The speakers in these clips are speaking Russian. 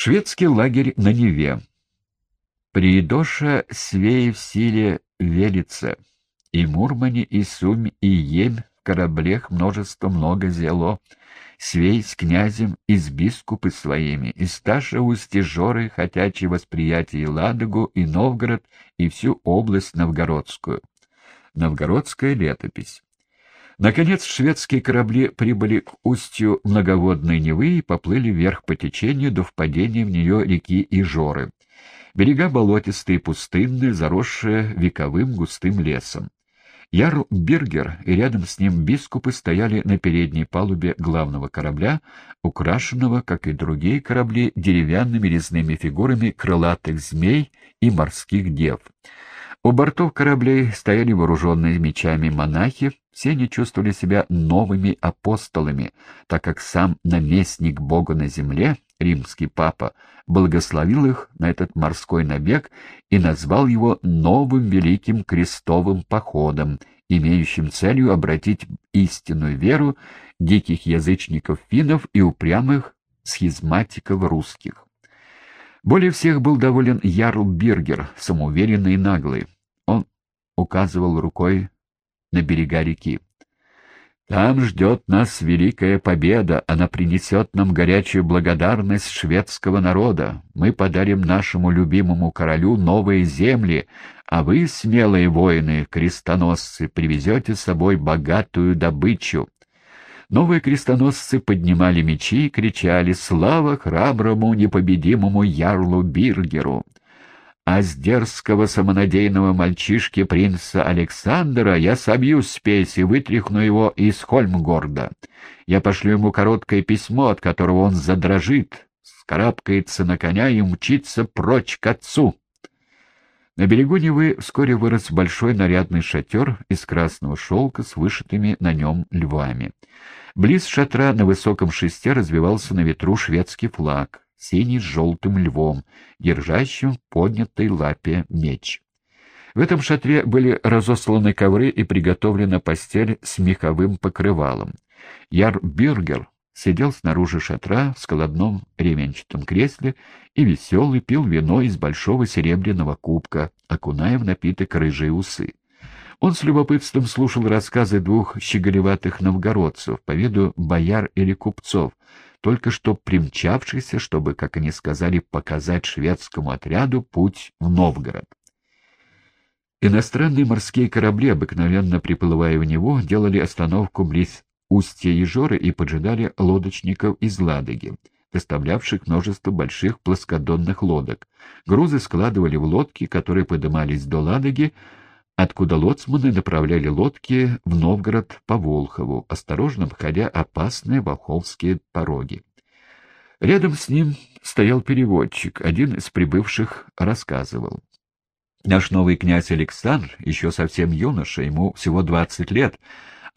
Шведский лагерь на Неве. Приидоша свеи в силе велится, и Мурмане, и Сумь, и Ем в кораблях множество много зело, свей с князем и с бискупы своими, и Сташа устье Жоры, хотячи восприятие Ладогу, и Новгород, и всю область новгородскую. Новгородская летопись. Наконец шведские корабли прибыли к устью многоводной Невы и поплыли вверх по течению до впадения в нее реки Ижоры. Берега болотистые, пустынные, заросшие вековым густым лесом. Ярл Биргер и рядом с ним бискупы стояли на передней палубе главного корабля, украшенного, как и другие корабли, деревянными резными фигурами крылатых змей и морских дев. У бортов кораблей стояли вооруженные мечами монахи, все они чувствовали себя новыми апостолами, так как сам наместник Бога на земле, римский папа, благословил их на этот морской набег и назвал его новым великим крестовым походом, имеющим целью обратить истинную веру диких язычников-финнов и упрямых схизматиков русских. Более всех был доволен Ярл Биргер, самоуверенный и наглый. Он указывал рукой на берега реки. «Там ждет нас великая победа, она принесет нам горячую благодарность шведского народа. Мы подарим нашему любимому королю новые земли, а вы, смелые воины, крестоносцы, привезете с собой богатую добычу. Новые крестоносцы поднимали мечи и кричали «Слава храброму непобедимому ярлу Биргеру!» А с дерзкого самонадеянного мальчишки принца Александра я собью спесь и вытряхну его из Хольмгорда. Я пошлю ему короткое письмо, от которого он задрожит, скарабкается на коня и мчится прочь к отцу. На берегу Невы вскоре вырос большой нарядный шатер из красного шелка с вышитыми на нем львами. Близ шатра на высоком шесте развивался на ветру шведский флаг, синий с желтым львом, держащим в поднятой лапе меч. В этом шатре были разосланы ковры и приготовлена постель с меховым покрывалом. Яр Бюргер сидел снаружи шатра в складном ременчатом кресле и веселый пил вино из большого серебряного кубка, окуная в напиток рыжие усы. Он с любопытством слушал рассказы двух щеголеватых новгородцев, по виду бояр или купцов, только что примчавшихся, чтобы, как они сказали, показать шведскому отряду путь в Новгород. Иностранные морские корабли, обыкновенно приплывая в него, делали остановку близ устья Ежоры и поджидали лодочников из Ладоги, доставлявших множество больших плоскодонных лодок. Грузы складывали в лодки, которые подымались до Ладоги, откуда лоцманы направляли лодки в Новгород по Волхову, осторожно обходя опасные волховские пороги. Рядом с ним стоял переводчик, один из прибывших рассказывал. Наш новый князь Александр еще совсем юноша, ему всего двадцать лет,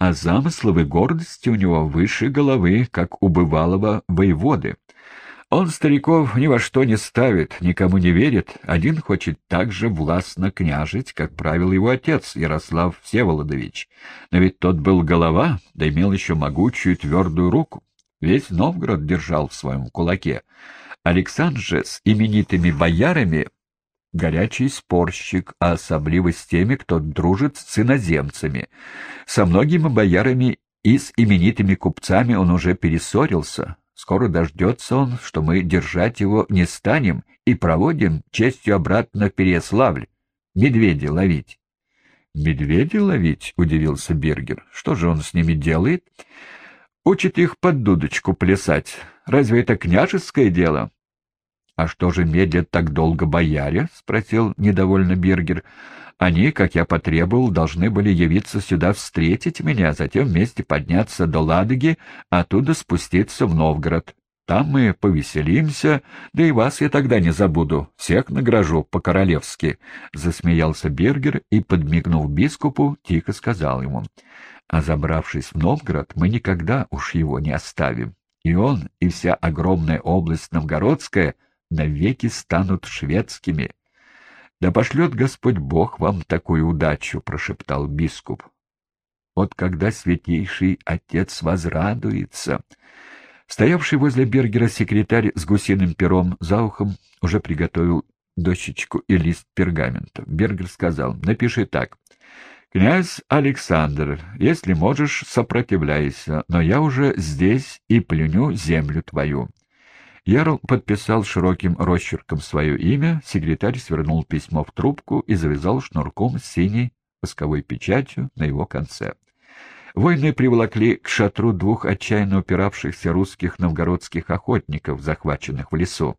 а замысловые гордости у него выше головы, как у бывалого воеводы. Он стариков ни во что не ставит, никому не верит, один хочет так же властно княжить, как правил его отец, Ярослав Всеволодович. Но ведь тот был голова, да имел еще могучую твердую руку. Весь Новгород держал в своем кулаке. Александр же с именитыми боярами горячий спорщик, а особливо с теми, кто дружит с иноземцами. Со многими боярами и с именитыми купцами он уже перессорился. Скоро дождется он, что мы держать его не станем и проводим честью обратно в Переяславль, медведя ловить. — Медведя ловить? — удивился Бергер. — Что же он с ними делает? — Учит их под дудочку плясать. Разве это княжеское дело? «А что же медлят так долго бояре?» — спросил недовольно Бергер. «Они, как я потребовал, должны были явиться сюда встретить меня, затем вместе подняться до Ладоги, оттуда спуститься в Новгород. Там мы повеселимся, да и вас я тогда не забуду, всех награжу по-королевски», — засмеялся Бергер и, подмигнув бискупу, тихо сказал ему. «А забравшись в Новгород, мы никогда уж его не оставим. И он, и вся огромная область Новгородская — навеки станут шведскими. — Да пошлет Господь Бог вам такую удачу, — прошептал бискуп. — Вот когда святейший отец возрадуется... Стоявший возле Бергера секретарь с гусиным пером за ухом уже приготовил дощечку и лист пергамента. Бергер сказал, напиши так. «Князь Александр, если можешь, сопротивляйся, но я уже здесь и плюню землю твою». Ярл подписал широким росчерком свое имя, секретарь свернул письмо в трубку и завязал шнурком с синей восковой печатью на его конце. Войны приволокли к шатру двух отчаянно упиравшихся русских новгородских охотников, захваченных в лесу.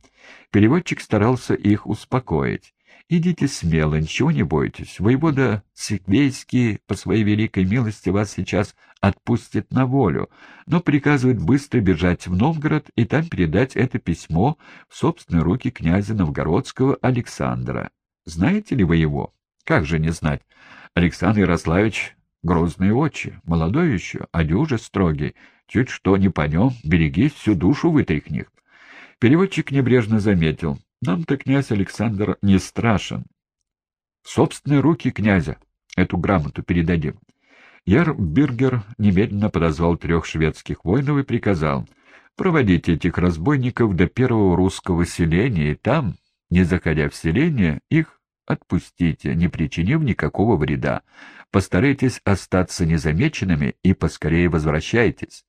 Переводчик старался их успокоить. «Идите смело, ничего не бойтесь. Воевода Секвейский по своей великой милости вас сейчас отпустит на волю, но приказывает быстро бежать в Новгород и там передать это письмо в собственные руки князя Новгородского Александра. Знаете ли вы его? Как же не знать? Александр Ярославич грозные очи, молодой еще, а дюже строгий, чуть что не по нем, берегись, всю душу вытряхнет. Переводчик небрежно заметил, нам-то князь Александр не страшен. В собственные руки князя эту грамоту передадим. Яр Бюргер немедленно подозвал трех шведских воинов и приказал проводить этих разбойников до первого русского селения, и там, не заходя в селение, их отпустите, не причинив никакого вреда. Постарайтесь остаться незамеченными и поскорее возвращайтесь.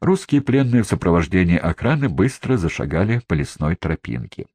Русские пленные в сопровождении охраны быстро зашагали по лесной тропинке.